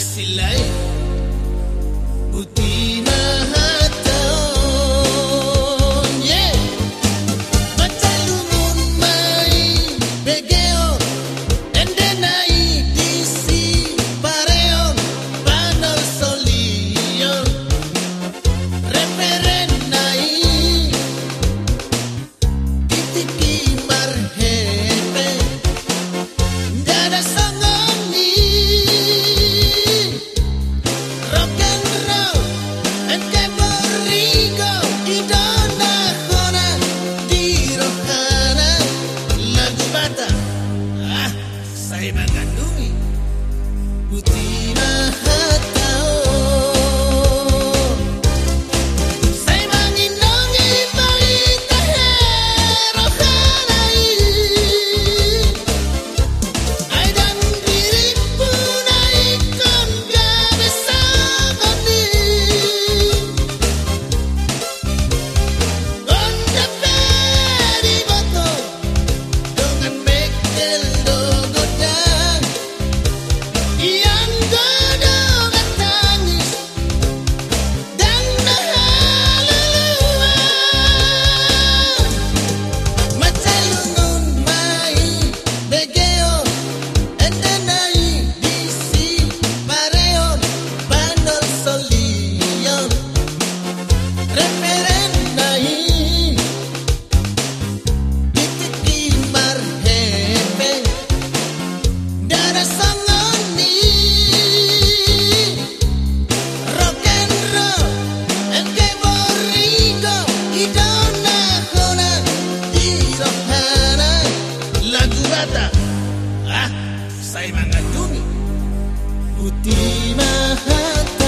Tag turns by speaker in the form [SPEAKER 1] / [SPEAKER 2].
[SPEAKER 1] Messi life. Saya mengandungi Putih mahal